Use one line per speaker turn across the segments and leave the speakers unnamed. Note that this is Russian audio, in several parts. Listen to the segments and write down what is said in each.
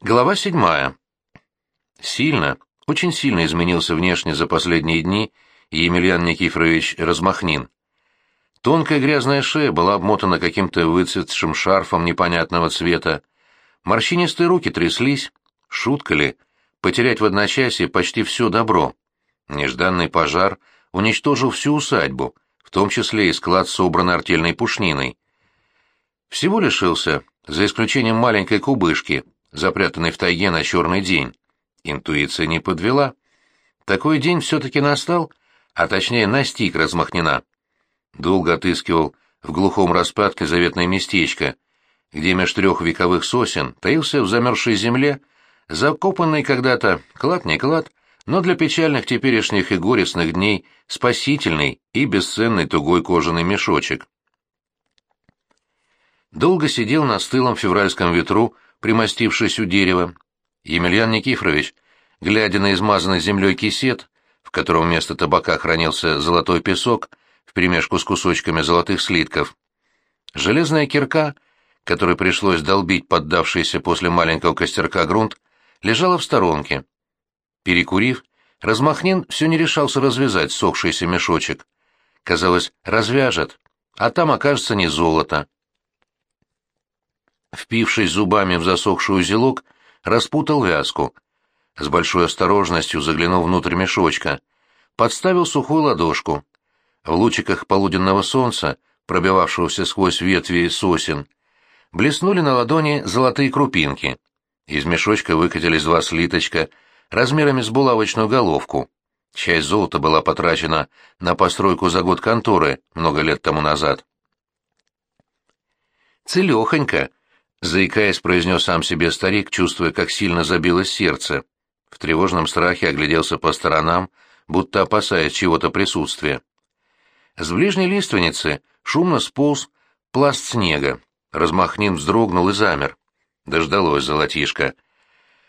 Глава седьмая. Сильно, очень сильно изменился внешне за последние дни Емельян Никифорович Размахнин. Тонкая грязная шея была обмотана каким-то выцветшим шарфом непонятного цвета. Морщинистые руки тряслись. Шутка ли? Потерять в одночасье почти все добро. Нежданный пожар уничтожил всю усадьбу, в том числе и склад собранной артельной пушниной. Всего лишился, за исключением маленькой кубышки — запрятанный в тайге на черный день. Интуиция не подвела. Такой день все-таки настал, а точнее настиг размахнена. Долго отыскивал в глухом распадке заветное местечко, где меж трех вековых сосен таился в замерзшей земле, закопанный когда-то клад не клад, но для печальных теперешних и горестных дней спасительный и бесценный тугой кожаный мешочек. Долго сидел на стылом февральском ветру, примостившись у дерева. Емельян Никифорович, глядя на измазанный землей кисет, в котором вместо табака хранился золотой песок, вперемешку с кусочками золотых слитков. Железная кирка, которой пришлось долбить поддавшийся после маленького костерка грунт, лежала в сторонке. Перекурив, Размахнин все не решался развязать сохшийся мешочек. Казалось, развяжет, а там окажется не золото. Впившись зубами в засохший узелок, распутал вязку. С большой осторожностью заглянул внутрь мешочка. Подставил сухую ладошку. В лучиках полуденного солнца, пробивавшегося сквозь ветви сосен, блеснули на ладони золотые крупинки. Из мешочка выкатились два слиточка размерами с булавочную головку. Часть золота была потрачена на постройку за год конторы много лет тому назад. «Целехонько», Заикаясь, произнес сам себе старик, чувствуя, как сильно забилось сердце. В тревожном страхе огляделся по сторонам, будто опасаясь чего-то присутствия. С ближней лиственницы шумно сполз пласт снега. Размахнин вздрогнул и замер. Дождалось золотишко.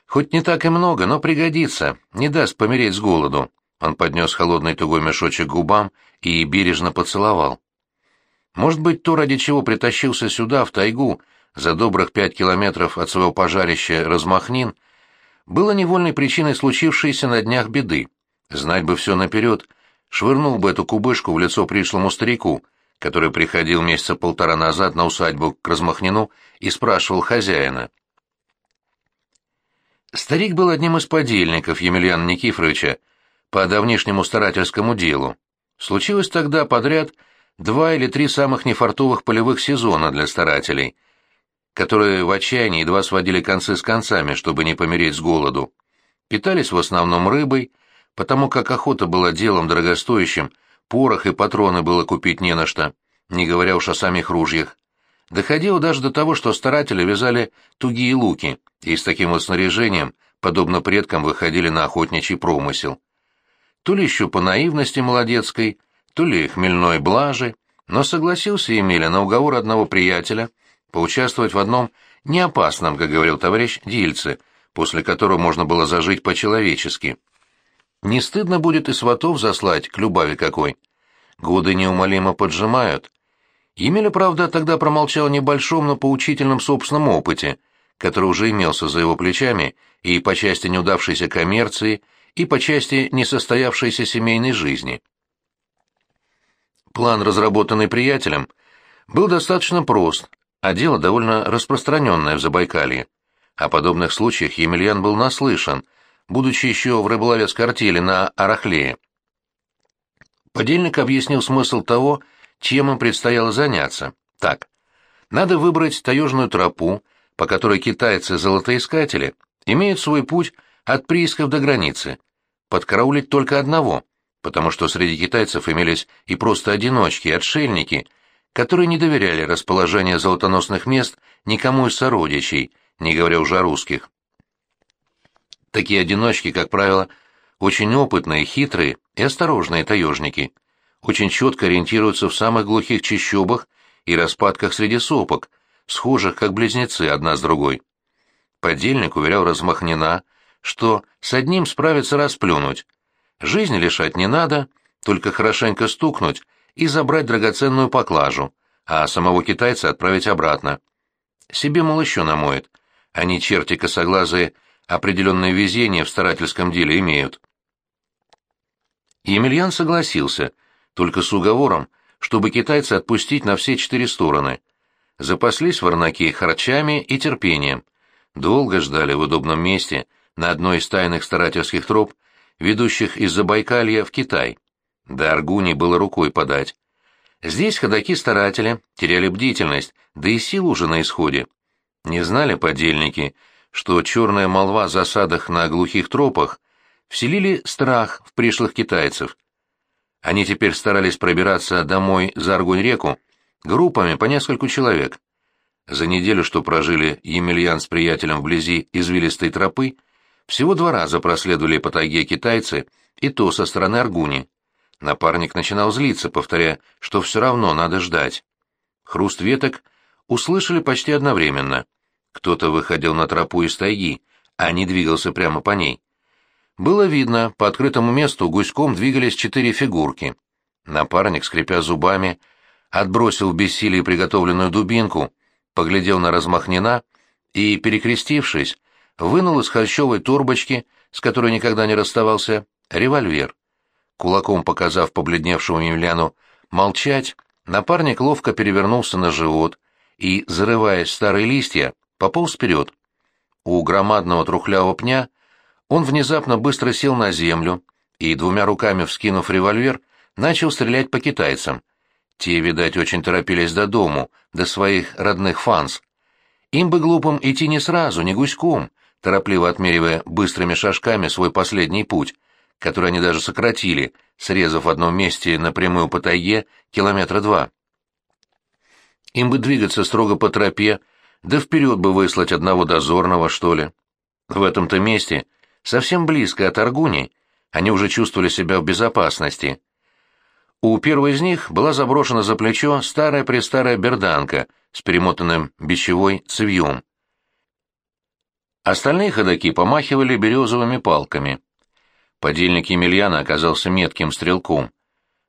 Хоть не так и много, но пригодится, не даст помереть с голоду. Он поднес холодный тугой мешочек к губам и бережно поцеловал. Может быть, то, ради чего притащился сюда, в тайгу, за добрых пять километров от своего пожарища Размахнин, было невольной причиной случившейся на днях беды. Знать бы все наперед, швырнул бы эту кубышку в лицо пришлому старику, который приходил месяца полтора назад на усадьбу к Размахнину и спрашивал хозяина. Старик был одним из подельников Емельяна Никифоровича по давнишнему старательскому делу. Случилось тогда подряд два или три самых нефартовых полевых сезона для старателей — которые в отчаянии едва сводили концы с концами, чтобы не помереть с голоду. Питались в основном рыбой, потому как охота была делом дорогостоящим, порох и патроны было купить не на что, не говоря уж о самих ружьях. Доходило даже до того, что старатели вязали тугие луки, и с таким вот снаряжением, подобно предкам, выходили на охотничий промысел. То ли еще по наивности молодецкой, то ли хмельной блажи, но согласился Емеля на уговор одного приятеля — поучаствовать в одном неопасном, как говорил товарищ, дельце, после которого можно было зажить по-человечески. Не стыдно будет и сватов заслать к любави какой. Годы неумолимо поджимают. Емеля, правда, тогда промолчал о небольшом, но поучительном собственном опыте, который уже имелся за его плечами и по части неудавшейся коммерции, и по части несостоявшейся семейной жизни. План, разработанный приятелем, был достаточно прост, а дело довольно распространенное в Забайкалье. О подобных случаях Емельян был наслышан, будучи еще в рыболовецкой артели на Арахлее. Подельник объяснил смысл того, чем им предстояло заняться. Так, надо выбрать таежную тропу, по которой китайцы-золотоискатели имеют свой путь от приисков до границы, подкараулить только одного, потому что среди китайцев имелись и просто одиночки, и отшельники — которые не доверяли расположение золотоносных мест никому из сородичей, не говоря уже о русских. Такие одиночки, как правило, очень опытные, хитрые и осторожные таежники, очень четко ориентируются в самых глухих чащобах и распадках среди сопок, схожих как близнецы одна с другой. Подельник уверял Размахнина, что с одним справится расплюнуть. Жизнь лишать не надо, только хорошенько стукнуть и забрать драгоценную поклажу, а самого китайца отправить обратно. Себе, мол, еще намоет. Они, черти косоглазые, определенное везение в старательском деле имеют. Емельян согласился, только с уговором, чтобы китайца отпустить на все четыре стороны. Запаслись варнаки харчами и терпением. Долго ждали в удобном месте, на одной из тайных старательских троп, ведущих из Забайкалья в Китай. До Аргуни было рукой подать. Здесь ходаки-старатели теряли бдительность, да и сил уже на исходе. Не знали подельники, что черная молва о засадах на глухих тропах вселили страх в пришлых китайцев. Они теперь старались пробираться домой за Аргунь-реку группами по нескольку человек. За неделю, что прожили Емельян с приятелем вблизи извилистой тропы, всего два раза проследовали по тайге китайцы, и то со стороны Аргуни. Напарник начинал злиться, повторяя, что все равно надо ждать. Хруст веток услышали почти одновременно. Кто-то выходил на тропу из тайги, а не двигался прямо по ней. Было видно, по открытому месту гуськом двигались четыре фигурки. Напарник, скрипя зубами, отбросил в бессилии приготовленную дубинку, поглядел на размахнена и, перекрестившись, вынул из холщовой торбочки, с которой никогда не расставался, револьвер. Кулаком показав побледневшему Емельяну молчать, напарник ловко перевернулся на живот и, зарываясь в старые листья, пополз вперед. У громадного трухлявого пня он внезапно быстро сел на землю и, двумя руками вскинув револьвер, начал стрелять по китайцам. Те, видать, очень торопились до дому, до своих родных фанс. Им бы глупым идти не сразу, не гуськом, торопливо отмеривая быстрыми шажками свой последний путь, который они даже сократили, срезав в одном месте напрямую по тайге километра два. Им бы двигаться строго по тропе, да вперед бы выслать одного дозорного, что ли. В этом-то месте Совсем близко от Аргуни они уже чувствовали себя в безопасности. У первой из них была заброшена за плечо старая-престарая берданка с перемотанным бичевой цевьем. Остальные ходаки помахивали березовыми палками. Подельник Емельяна оказался метким стрелком.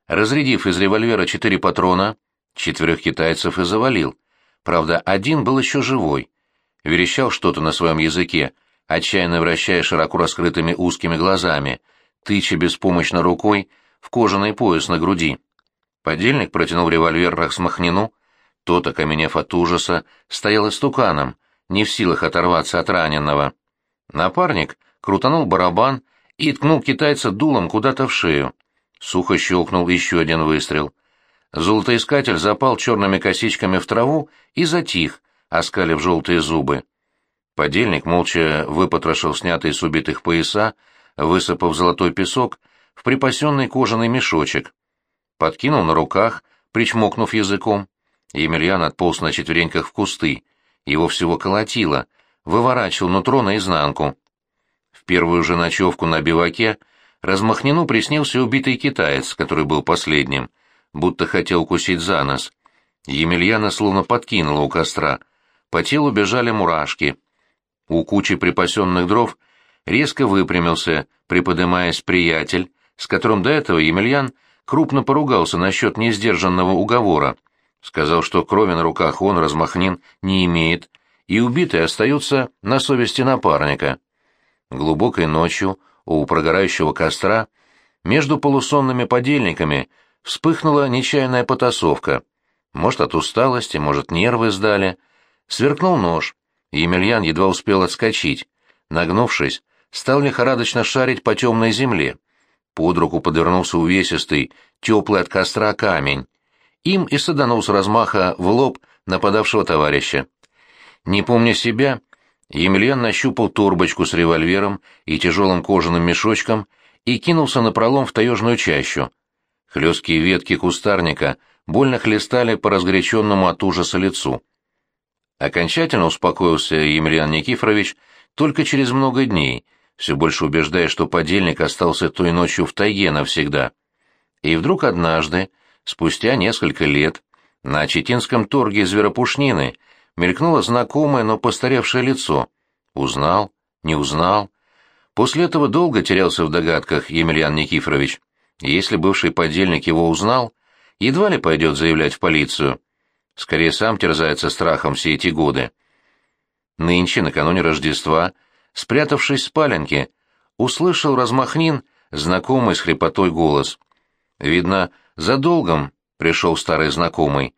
Разрядив из револьвера четыре патрона, четверых китайцев и завалил. Правда, один был еще живой. Верещал что-то на своем языке, отчаянно вращая широко раскрытыми узкими глазами, тыча беспомощно рукой в кожаный пояс на груди. Подельник протянул револьвер Рахсмахнину, тот, окаменев от ужаса, стоял истуканом, не в силах оторваться от раненого. Напарник крутанул барабан и ткнул китайца дулом куда-то в шею. Сухо щелкнул еще один выстрел. Золотоискатель запал черными косичками в траву и затих, оскалив желтые зубы. Подельник молча выпотрошил снятые с убитых пояса, высыпав золотой песок в припасенный кожаный мешочек. Подкинул на руках, причмокнув языком. Емельян отполз на четвереньках в кусты. Его всего колотило, выворачивал нутро наизнанку. В первую же ночевку на биваке Размахнину приснился убитый китаец, который был последним, будто хотел укусить за нос. Емельяна словно подкинуло у костра. По телу бежали мурашки — у кучи припасенных дров резко выпрямился, приподымаясь приятель, с которым до этого Емельян крупно поругался насчет несдержанного уговора. Сказал, что крови на руках он, размахнин, не имеет, и убитый остается на совести напарника. Глубокой ночью у прогорающего костра между полусонными подельниками вспыхнула нечаянная потасовка. Может, от усталости, может, нервы сдали. Сверкнул нож, Емельян едва успел отскочить. Нагнувшись, стал лихорадочно шарить по темной земле. Под руку подвернулся увесистый, теплый от костра камень. Им и саданул с размаха в лоб нападавшего товарища. Не помня себя, Емельян нащупал торбочку с револьвером и тяжелым кожаным мешочком и кинулся на пролом в таежную чащу. Хлесткие ветки кустарника больно хлестали по разгоряченному от ужаса лицу. Окончательно успокоился Емельян Никифорович только через много дней, все больше убеждая, что подельник остался той ночью в тайге навсегда. И вдруг однажды, спустя несколько лет, на Читинском торге зверопушнины мелькнуло знакомое, но постаревшее лицо. Узнал, не узнал. После этого долго терялся в догадках Емельян Никифорович. Если бывший подельник его узнал, едва ли пойдет заявлять в полицию. Скорее сам терзается страхом все эти годы. нынче, накануне Рождества, спрятавшись в спаленке, услышал размахнин знакомый с хрипотой голос. Видно, за долгом пришел старый знакомый.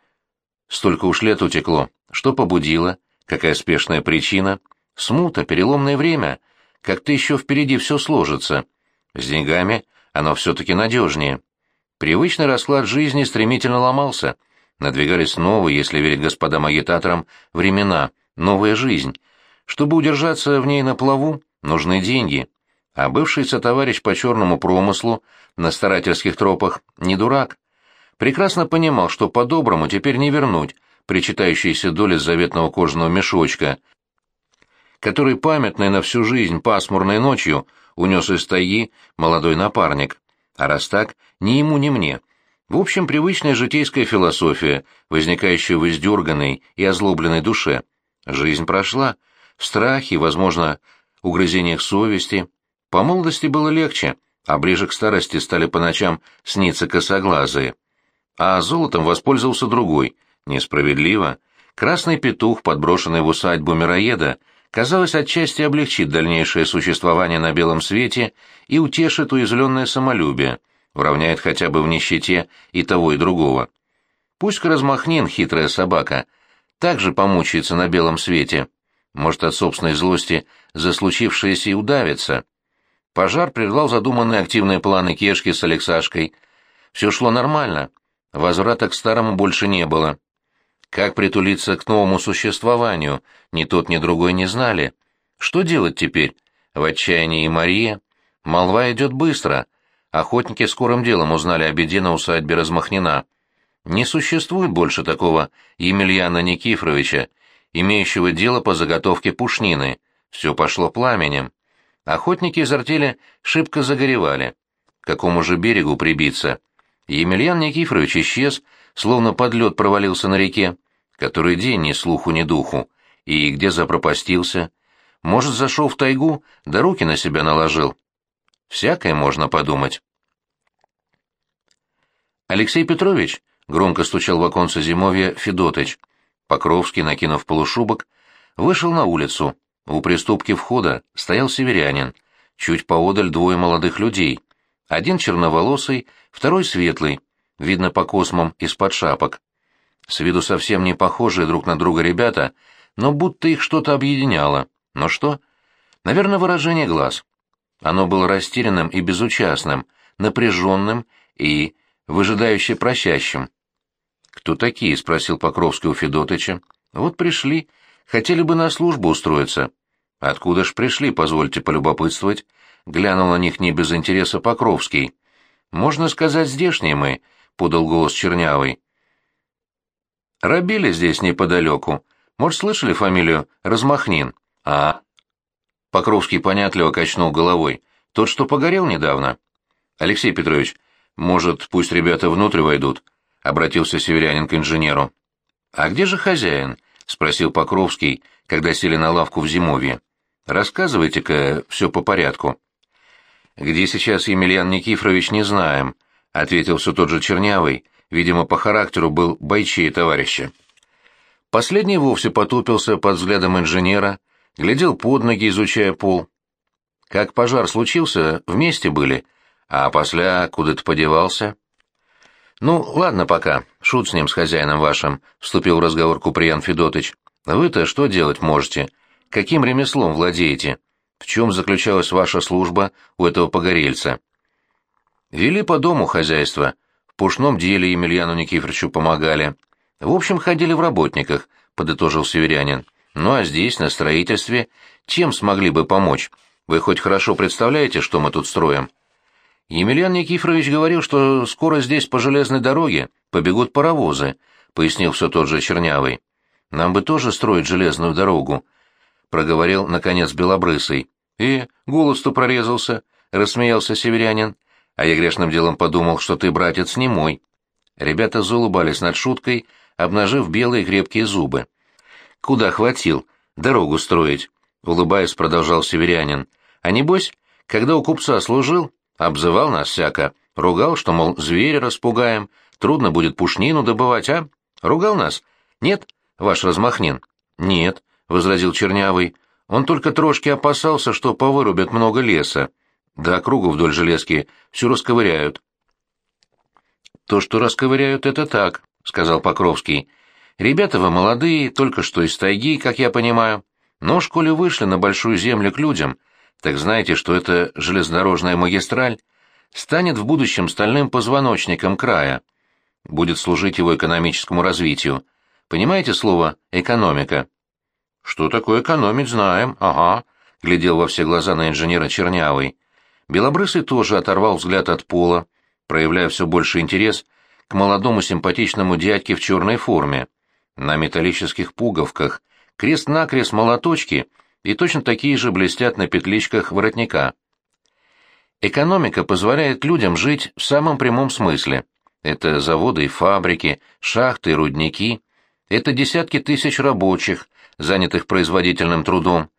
Столько уж лет утекло. Что побудило? Какая спешная причина? Смута, переломное время. Как-то еще впереди все сложится. С деньгами оно все-таки надежнее. Привычный расклад жизни стремительно ломался. Надвигались новые, если верить господам агитаторам, времена, новая жизнь. Чтобы удержаться в ней на плаву, нужны деньги. А бывший сотоварищ по черному промыслу на старательских тропах не дурак. Прекрасно понимал, что по-доброму теперь не вернуть причитающиеся доли заветного кожаного мешочка, который памятный на всю жизнь пасмурной ночью унес из тайги молодой напарник. А раз так, ни ему, ни мне. В общем, привычная житейская философия, возникающая в издерганной и озлобленной душе. Жизнь прошла, в страхе, возможно, угрызениях совести. По молодости было легче, а ближе к старости стали по ночам сниться косоглазые. А золотом воспользовался другой. Несправедливо. Красный петух, подброшенный в усадьбу мироеда, казалось, отчасти облегчит дальнейшее существование на белом свете и утешит уязвленное самолюбие, уравняет хотя бы в нищете и того, и другого. Пусть размахнин, хитрая собака, также помучается на белом свете. Может, от собственной злости за случившееся и удавится. Пожар прервал задуманные активные планы Кешки с Алексашкой. Все шло нормально. Возврата к старому больше не было. Как притулиться к новому существованию, ни тот, ни другой не знали. Что делать теперь? В отчаянии и Мария. Молва идет быстро. Охотники скорым делом узнали о беде на усадьбе Размахнина. Не существует больше такого Емельяна Никифоровича, имеющего дело по заготовке пушнины. Все пошло пламенем. Охотники из артели шибко загоревали. К какому же берегу прибиться? Емельян Никифорович исчез, словно под лед провалился на реке который день ни слуху, ни духу, и где запропастился. Может, зашел в тайгу, да руки на себя наложил. Всякое можно подумать. Алексей Петрович, громко стучал в оконце зимовья Федотыч. Покровский, накинув полушубок, вышел на улицу. У приступки входа стоял северянин. Чуть поодаль двое молодых людей. Один черноволосый, второй светлый, видно по космам из-под шапок. С виду совсем не похожие друг на друга ребята, но будто их что-то объединяло. Но что? Наверное, выражение глаз. Оно было растерянным и безучастным, напряженным и выжидающе просящим. «Кто такие?» — спросил Покровский у Федотыча. «Вот пришли. Хотели бы на службу устроиться». «Откуда ж пришли, позвольте полюбопытствовать?» Глянул на них не без интереса Покровский. «Можно сказать, здешние мы», — подал голос Чернявый. Рабили здесь неподалеку. Может, слышали фамилию Размахнин? А? Покровский понятливо качнул головой. Тот, что погорел недавно. Алексей Петрович, может, пусть ребята внутрь войдут? Обратился северянин к инженеру. А где же хозяин? Спросил Покровский, когда сели на лавку в зимовье. Рассказывайте-ка все по порядку. Где сейчас Емельян Никифорович, не знаем, ответил все тот же Чернявый, видимо, по характеру был бойчей товарища. Последний вовсе потупился под взглядом инженера, глядел под ноги, изучая пол. Как пожар случился, вместе были, а после куда-то подевался. «Ну, ладно пока, шут с ним, с хозяином вашим», — вступил в разговор Куприян Федотыч. «Вы-то что делать можете? Каким ремеслом владеете? В чем заключалась ваша служба у этого погорельца?» «Вели по дому хозяйство», в пушном деле Емельяну Никифоровичу помогали. В общем, ходили в работниках, подытожил северянин. Ну а здесь, на строительстве, чем смогли бы помочь? Вы хоть хорошо представляете, что мы тут строим? Емельян Никифорович говорил, что скоро здесь по железной дороге побегут паровозы, пояснил все тот же Чернявый. Нам бы тоже строить железную дорогу, проговорил, наконец, Белобрысый. И голос-то прорезался, рассмеялся северянин а я грешным делом подумал, что ты, братец, не мой. Ребята заулыбались над шуткой, обнажив белые крепкие зубы. Куда хватил? Дорогу строить, улыбаясь, продолжал северянин. А небось, когда у купца служил, обзывал нас всяко, ругал, что, мол, зверя распугаем, трудно будет пушнину добывать, а? Ругал нас? Нет, ваш размахнин? Нет, — возразил Чернявый. «Он только трошки опасался, что повырубят много леса. Да округу вдоль железки всю расковыряют». «То, что расковыряют, это так», — сказал Покровский. «Ребята вы молодые, только что из тайги, как я понимаю. Но в школе вышли на большую землю к людям, так знаете, что эта железнодорожная магистраль станет в будущем стальным позвоночником края, будет служить его экономическому развитию. Понимаете слово «экономика»?» «Что такое экономить, знаем, ага», — глядел во все глаза на инженера Чернявый. Белобрысый тоже оторвал взгляд от пола, проявляя все больше интерес к молодому симпатичному дядьке в черной форме. На металлических пуговках, крест-накрест молоточки и точно такие же блестят на петличках воротника. Экономика позволяет людям жить в самом прямом смысле. Это заводы и фабрики, шахты и рудники. Это десятки тысяч рабочих, занятых производительным трудом.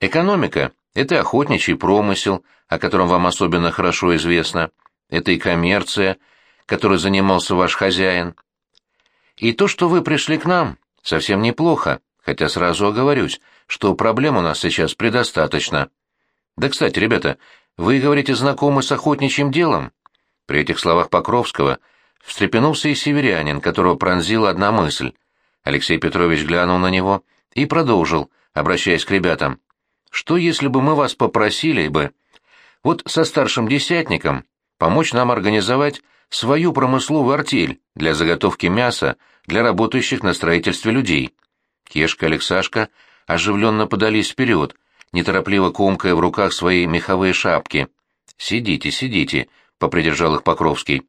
Экономика – это охотничий промысел, о котором вам особенно хорошо известно. Это и коммерция, которой занимался ваш хозяин. И то, что вы пришли к нам, совсем неплохо, хотя сразу оговорюсь, что проблем у нас сейчас предостаточно. Да, кстати, ребята, вы, говорите, знакомы с охотничьим делом? При этих словах Покровского встрепенулся и северянин, которого пронзила одна мысль. Алексей Петрович глянул на него и продолжил, обращаясь к ребятам. «Что, если бы мы вас попросили бы, вот со старшим десятником, помочь нам организовать свою промысловую артель для заготовки мяса для работающих на строительстве людей?» Кешка и Алексашка оживленно подались вперед, неторопливо комкая в руках свои меховые шапки. «Сидите, сидите», — попридержал их Покровский.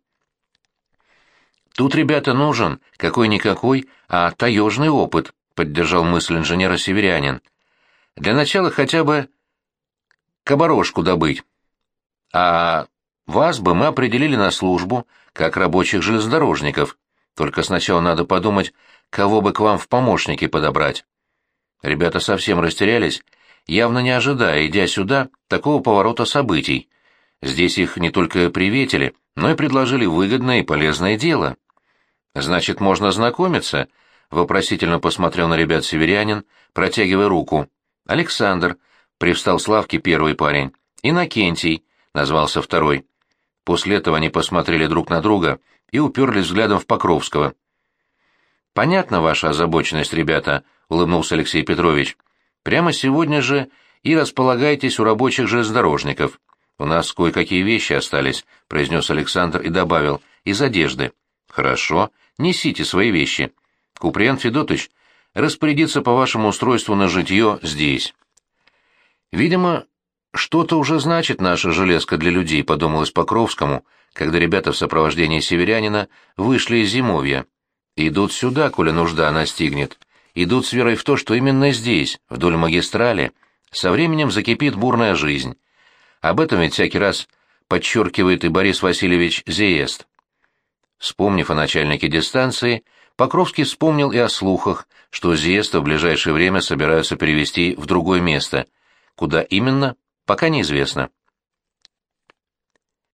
«Тут, ребята, нужен какой-никакой, а таежный опыт», — поддержал мысль инженера Северянин. «Для начала хотя бы кабарошку добыть. А вас бы мы определили на службу, как рабочих железнодорожников. Только сначала надо подумать, кого бы к вам в помощники подобрать». Ребята совсем растерялись явно не ожидая, идя сюда, такого поворота событий. Здесь их не только приветили, но и предложили выгодное и полезное дело. «Значит, можно знакомиться?» — вопросительно посмотрел на ребят северянин, протягивая руку. «Александр», — привстал с лавки первый парень. «Иннокентий», — назвался второй. После этого они посмотрели друг на друга и уперлись взглядом в Покровского. «Понятна ваша озабоченность, ребята», — улыбнулся Алексей Петрович. Прямо сегодня же и располагайтесь у рабочих железнодорожников. У нас кое-какие вещи остались, произнес Александр и добавил, из одежды. Хорошо, несите свои вещи. Куприан Федотович распорядится по вашему устройству на житье здесь. Видимо, что-то уже значит наша железка для людей, подумалось Покровскому, когда ребята в сопровождении северянина вышли из зимовья. Идут сюда, коли нужда настигнет идут с верой в то, что именно здесь, вдоль магистрали, со временем закипит бурная жизнь. Об этом ведь всякий раз подчеркивает и Борис Васильевич Зеест. Вспомнив о начальнике дистанции, Покровский вспомнил и о слухах, что Зиеста в ближайшее время собираются перевести в другое место. Куда именно, пока неизвестно.